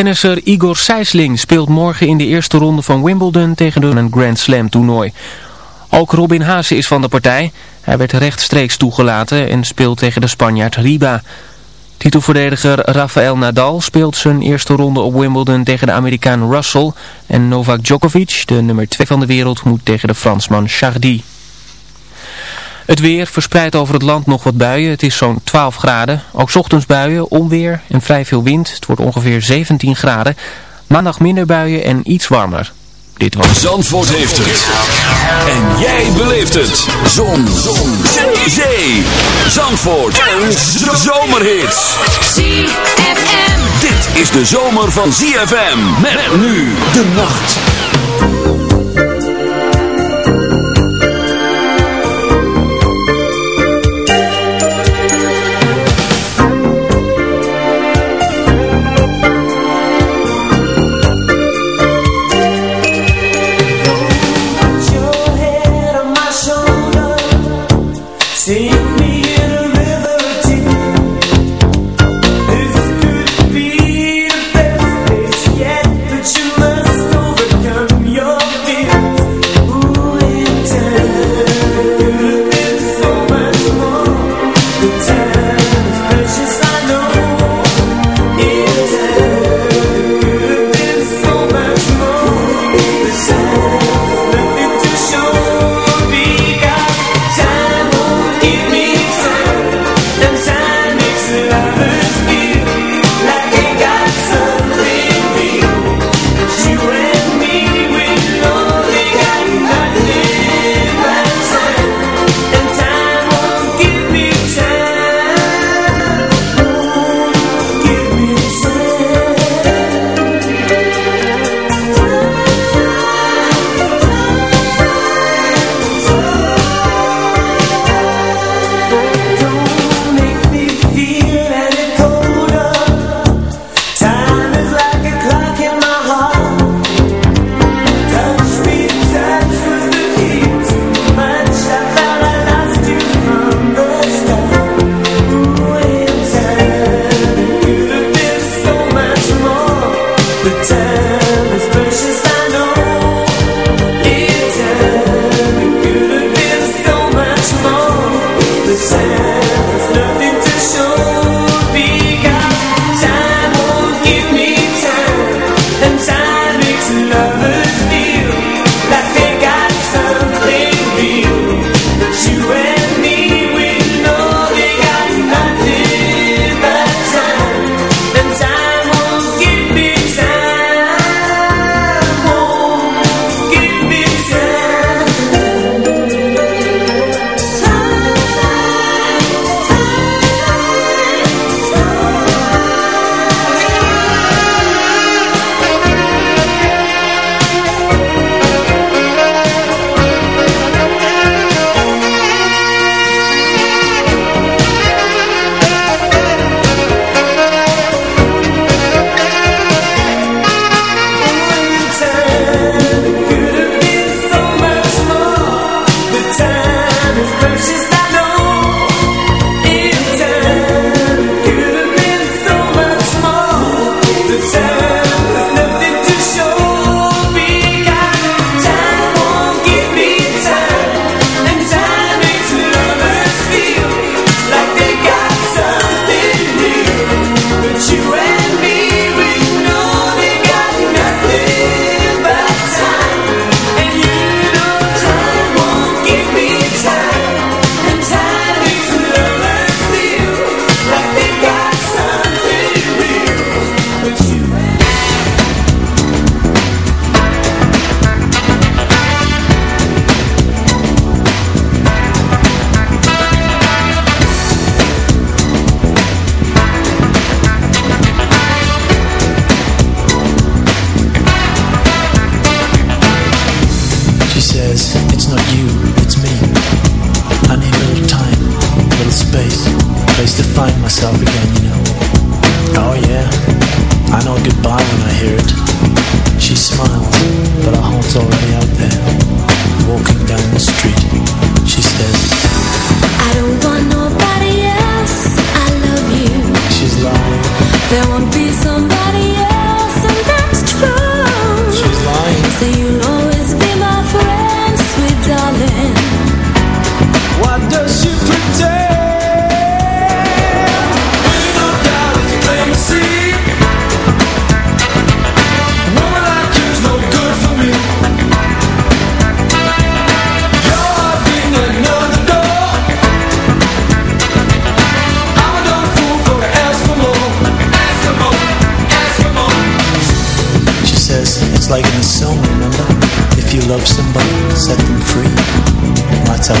Tennisser Igor Sijsling speelt morgen in de eerste ronde van Wimbledon tegen een Grand Slam toernooi. Ook Robin Haase is van de partij. Hij werd rechtstreeks toegelaten en speelt tegen de Spanjaard Riba. Titelverdediger Rafael Nadal speelt zijn eerste ronde op Wimbledon tegen de Amerikaan Russell. En Novak Djokovic, de nummer 2 van de wereld, moet tegen de Fransman Chardy. Het weer verspreidt over het land nog wat buien. Het is zo'n 12 graden. Ook ochtends buien, onweer en vrij veel wind. Het wordt ongeveer 17 graden. Maandag minder buien en iets warmer. Dit was... Zandvoort heeft het. En jij beleeft het. Zon. Zon. Zee. Zandvoort. Een zomerhit. ZFM. Dit is de zomer van ZFM. Met nu de nacht.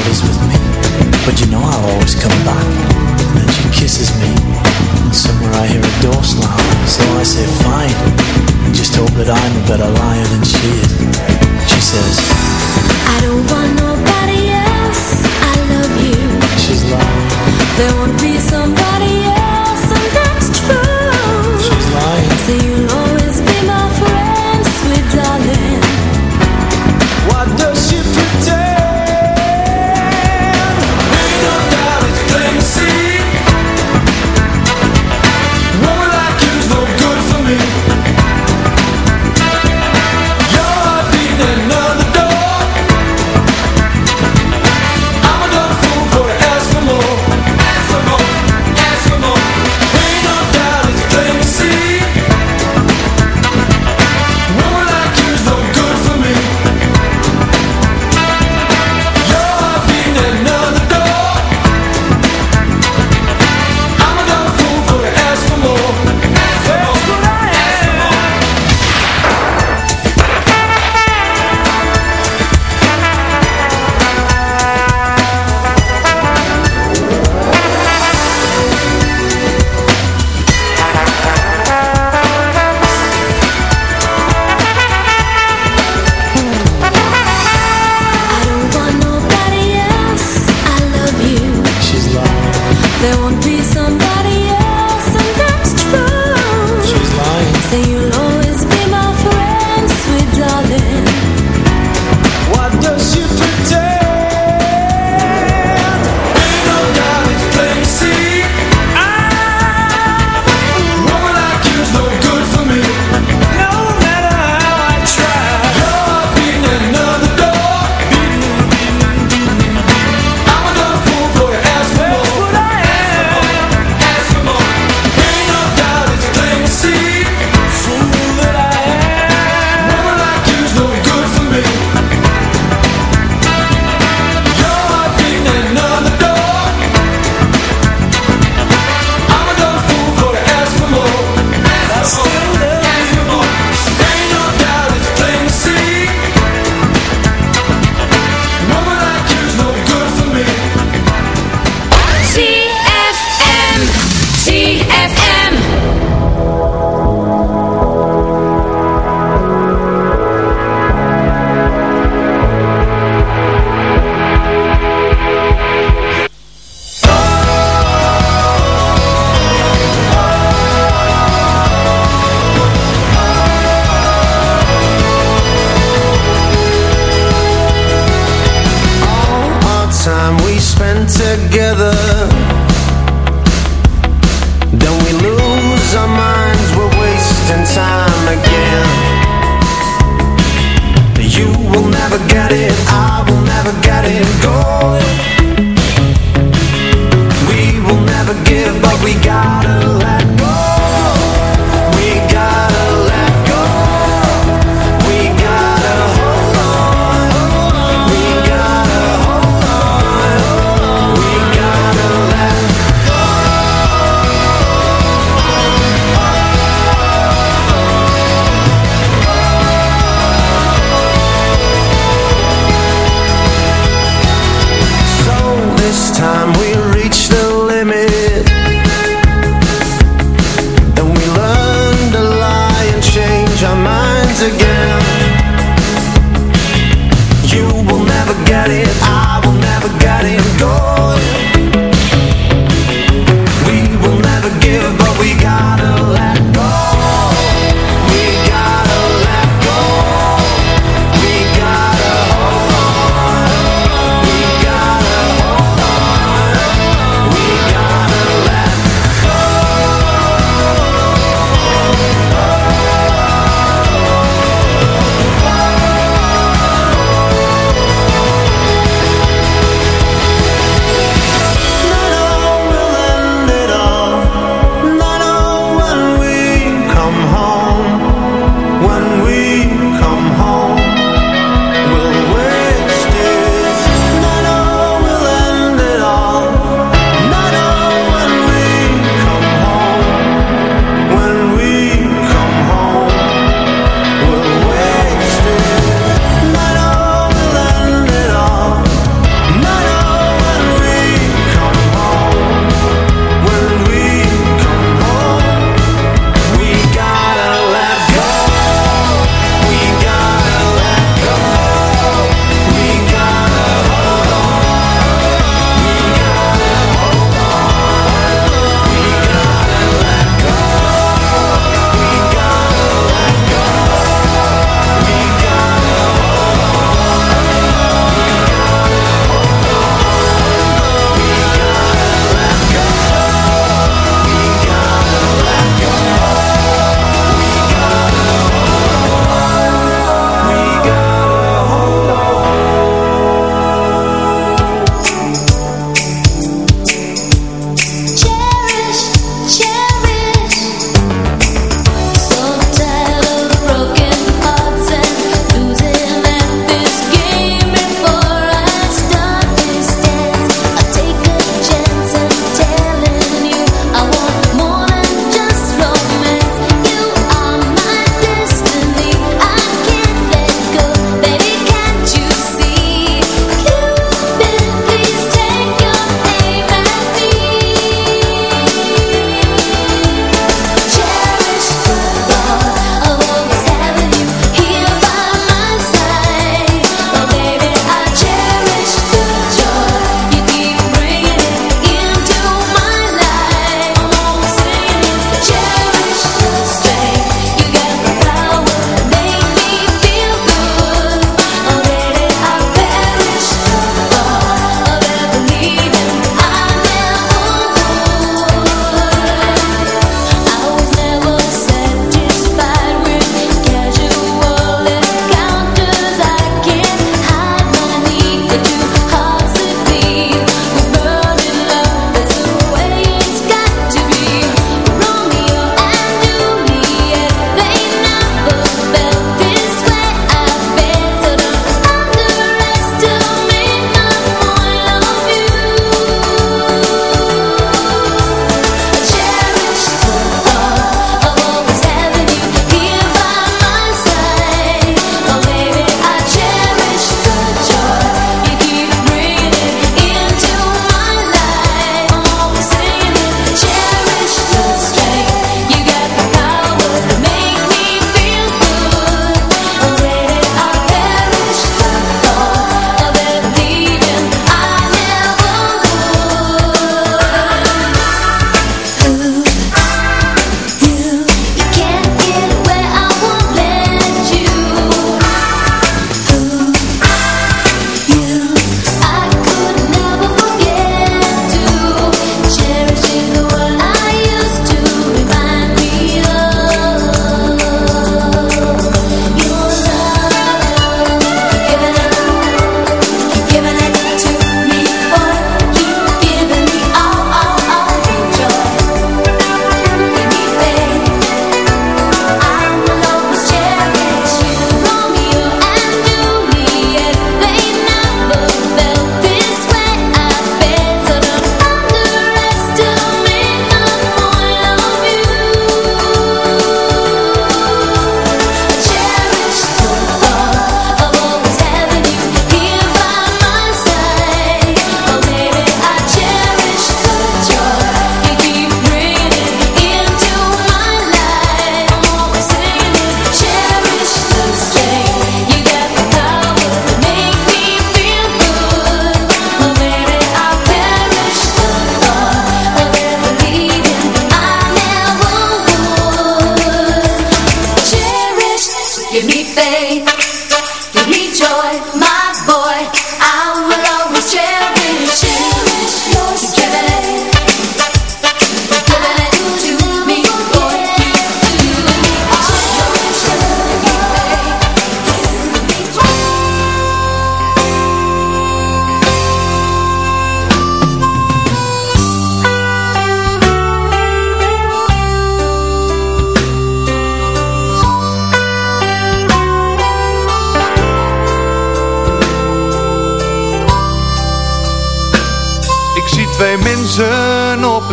That's how it is with me. But you know I'll always come back. And then she kisses me. And somewhere I hear a door slam. So I say, fine. And just hope that I'm a better liar than she is. She says, I don't want nobody else. I love you. she's lying. There won't be somebody else,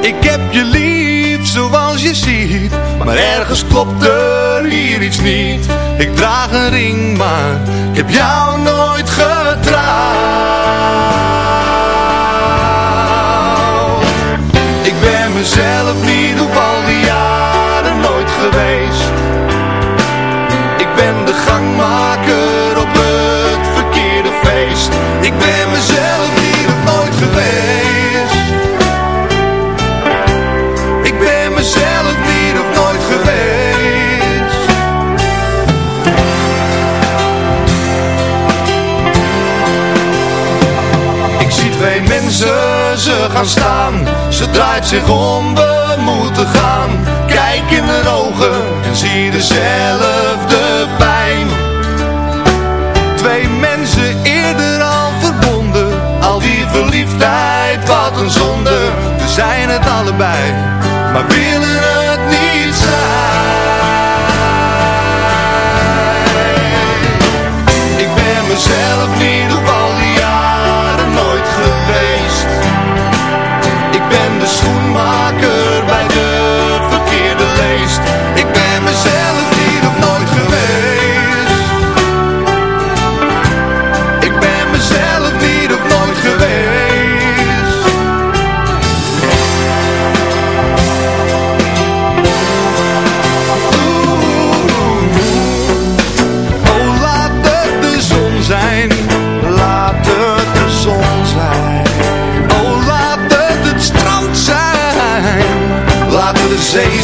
Ik heb je lief zoals je ziet Maar ergens klopt er hier iets niet. Ik draag een ring maar ik heb jou nooit getrouwd. Ik ben mezelf niet op al mensen, ze gaan staan. Ze draait zich om, we moeten gaan. Kijk in de ogen en zie dezelfde pijn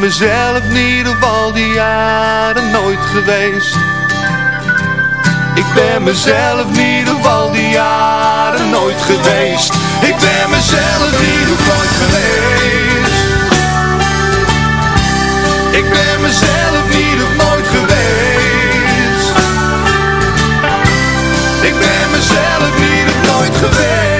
mezelf niet op al die jaren nooit geweest. Ik ben mezelf niet op al die jaren nooit geweest. Ik ben mezelf niet nooit geweest. Ik ben mezelf niet op nooit geweest. Ik ben mezelf niet op nooit geweest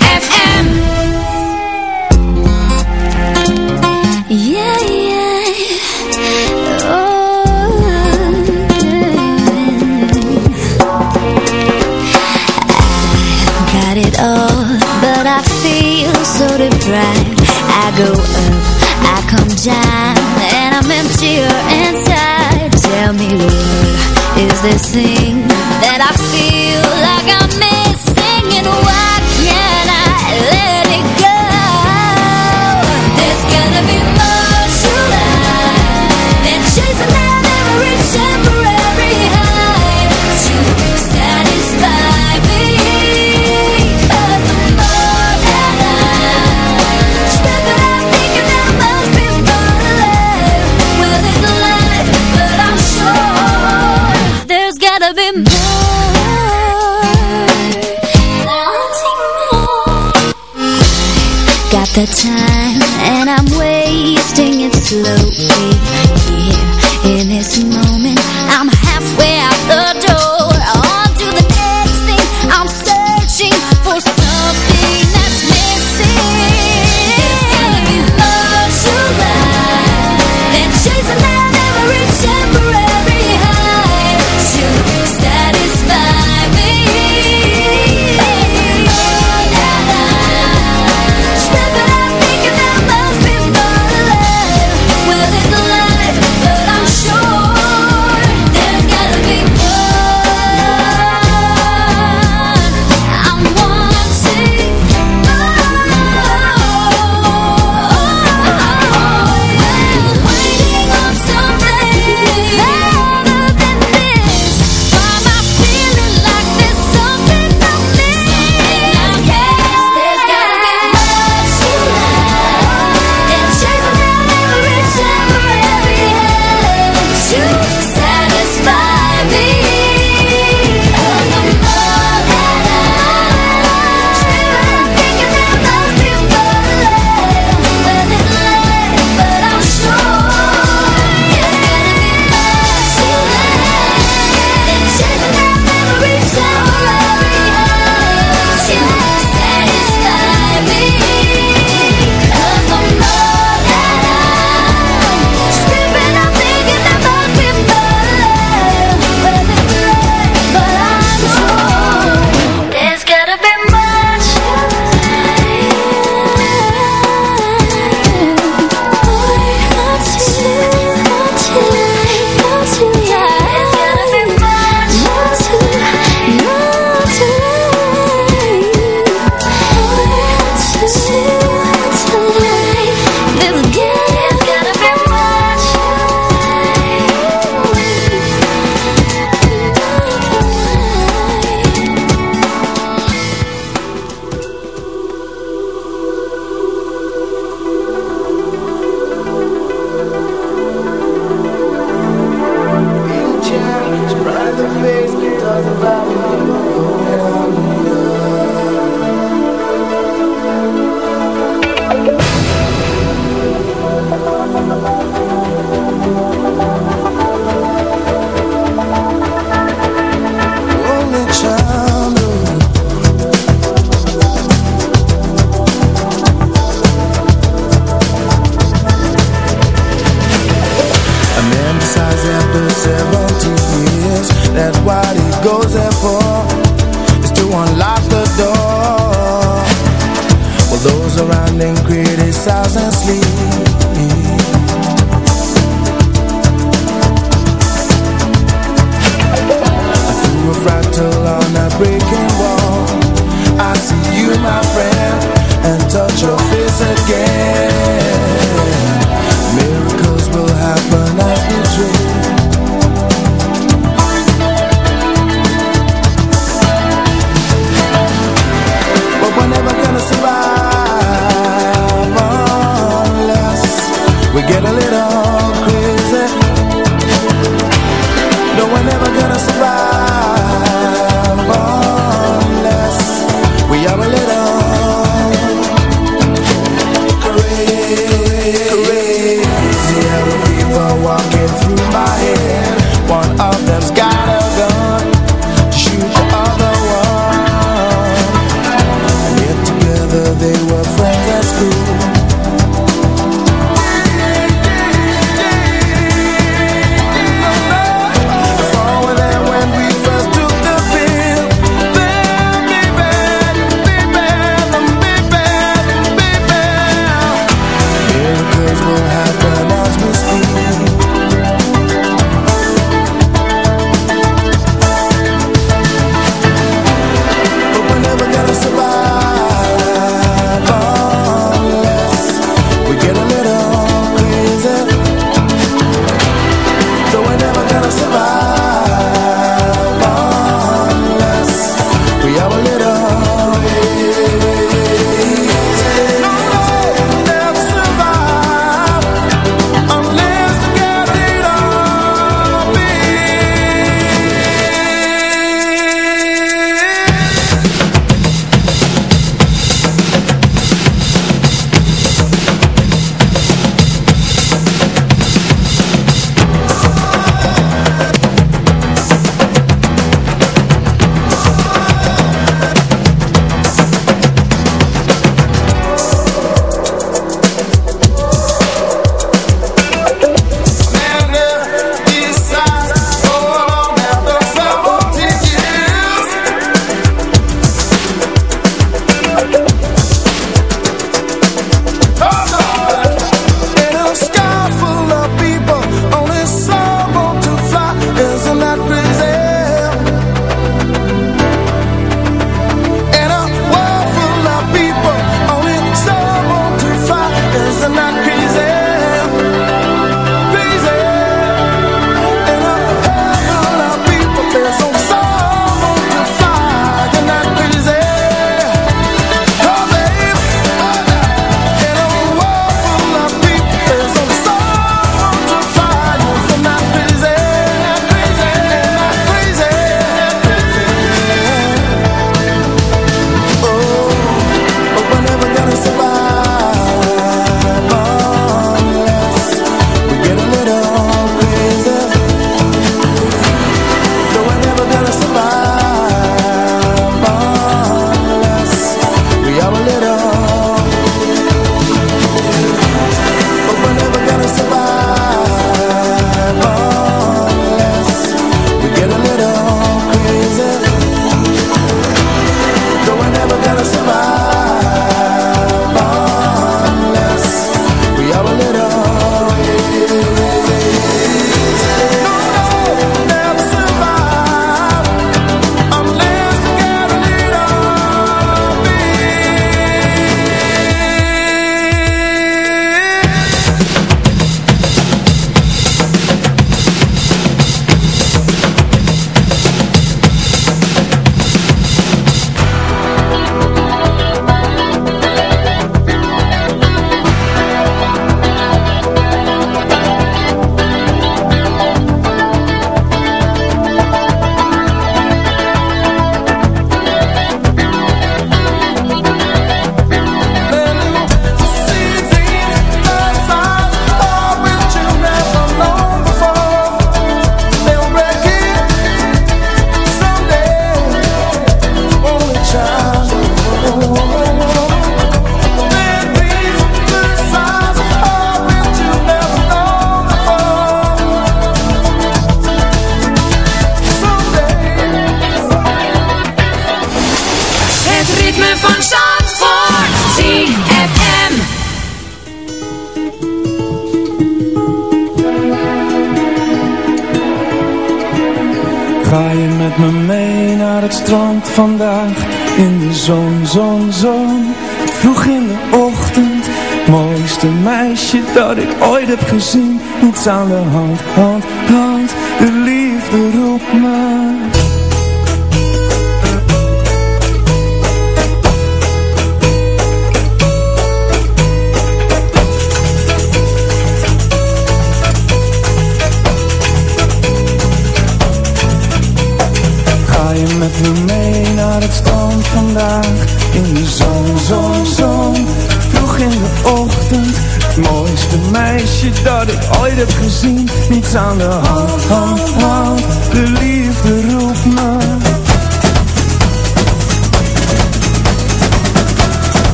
see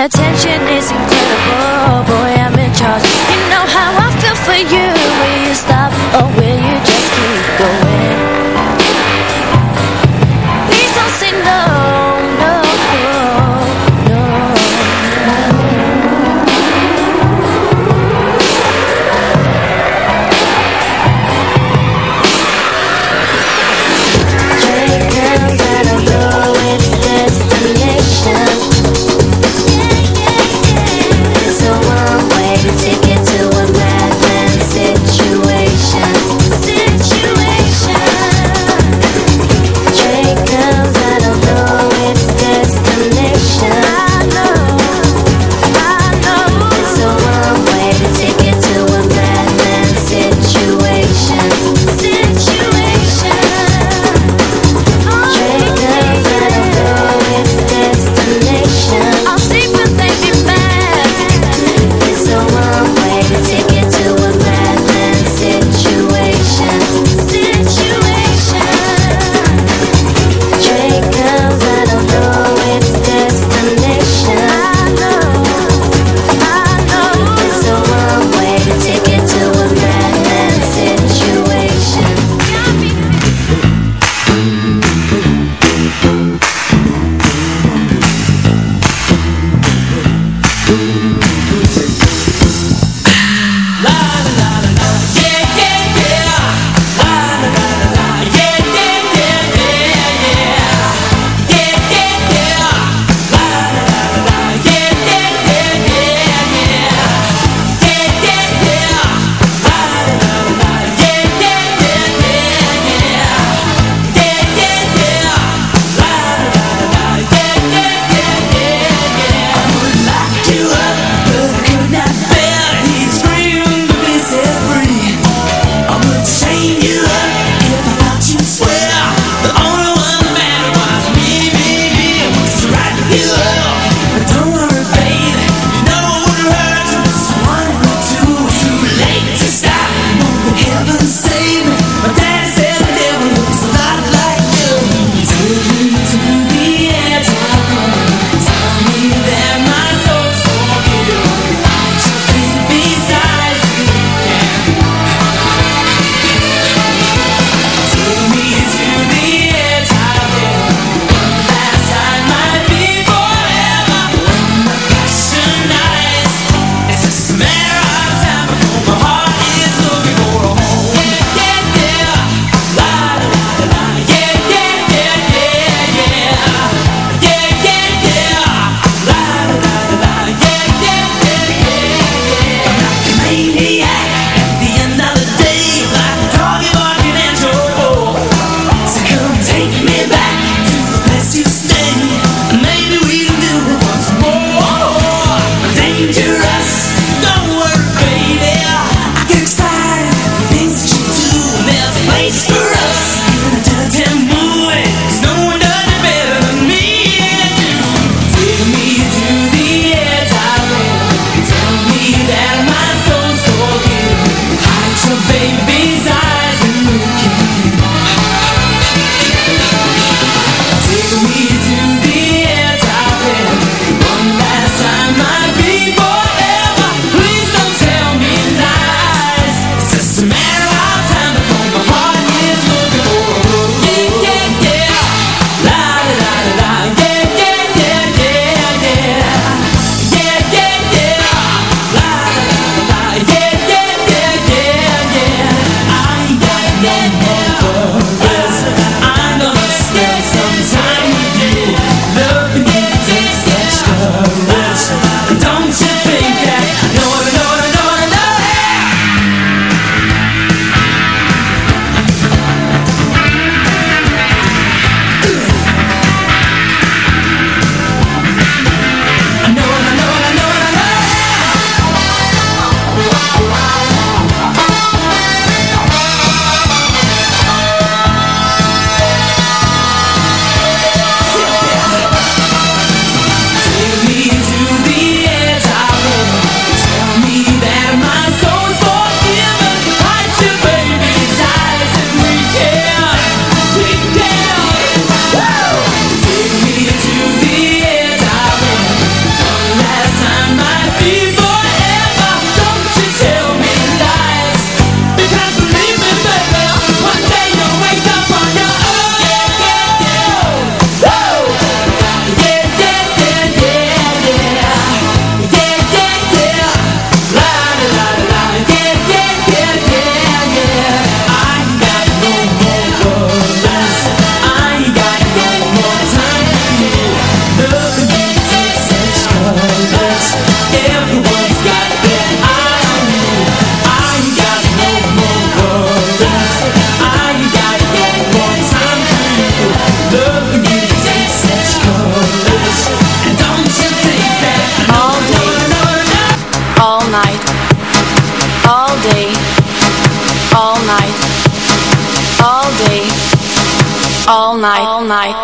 The tension is incredible, boy, I'm in charge. You know how I feel for you Will you stop. Oh,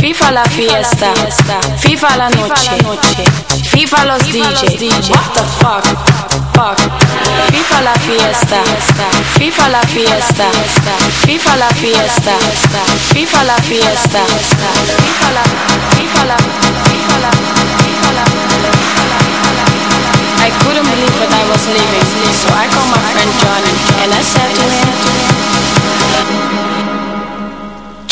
FIFA la fiesta, FIFA la noche, FIFA los DJs. What the fuck? FIFA la fiesta, FIFA la fiesta, FIFA la fiesta, FIFA la fiesta, FIFA la, FIFA la, FIFA la, FIFA. I couldn't believe what I was living, so I called my friend Johnny and I said to him,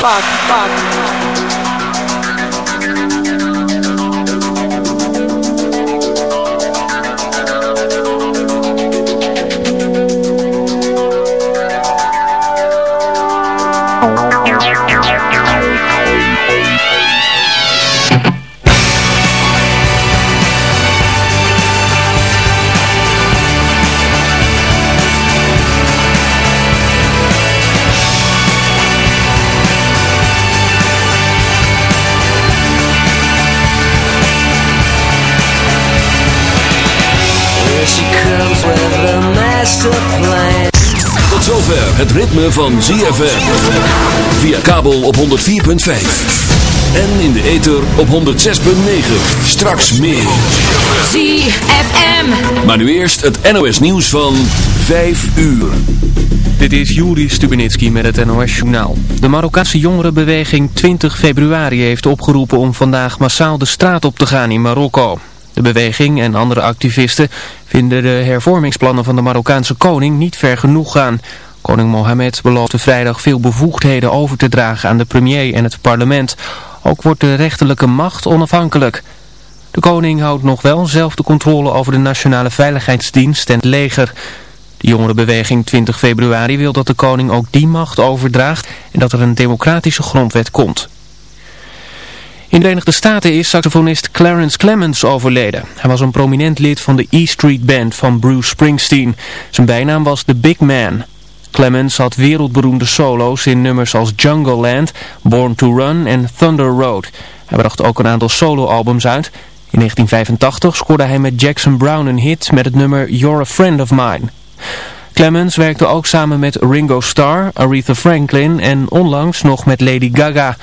Fuck? Zover het ritme van ZFM. Via kabel op 104.5. En in de ether op 106.9. Straks meer. ZFM. Maar nu eerst het NOS nieuws van 5 uur. Dit is Juri Stubenitski met het NOS-journaal. De Marokkaanse jongerenbeweging 20 februari heeft opgeroepen om vandaag massaal de straat op te gaan in Marokko. De beweging en andere activisten vinden de hervormingsplannen van de Marokkaanse koning niet ver genoeg gaan. Koning Mohammed beloofde vrijdag veel bevoegdheden over te dragen aan de premier en het parlement. Ook wordt de rechterlijke macht onafhankelijk. De koning houdt nog wel zelf de controle over de nationale veiligheidsdienst en het leger. De jongerenbeweging 20 februari wil dat de koning ook die macht overdraagt en dat er een democratische grondwet komt. In de Verenigde Staten is saxofonist Clarence Clemens overleden. Hij was een prominent lid van de E Street Band van Bruce Springsteen. Zijn bijnaam was The Big Man. Clemens had wereldberoemde solo's in nummers als Jungle Land, Born to Run en Thunder Road. Hij bracht ook een aantal soloalbums uit. In 1985 scoorde hij met Jackson Brown een hit met het nummer You're a Friend of Mine. Clemens werkte ook samen met Ringo Starr, Aretha Franklin en onlangs nog met Lady Gaga.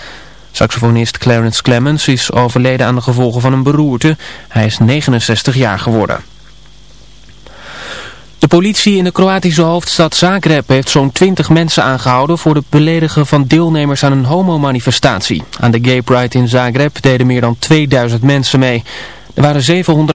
Saxofonist Clarence Clemens is overleden aan de gevolgen van een beroerte. Hij is 69 jaar geworden. De politie in de Kroatische hoofdstad Zagreb heeft zo'n 20 mensen aangehouden voor het beledigen van deelnemers aan een homomanifestatie. Aan de Gay Pride in Zagreb deden meer dan 2000 mensen mee. Er waren 700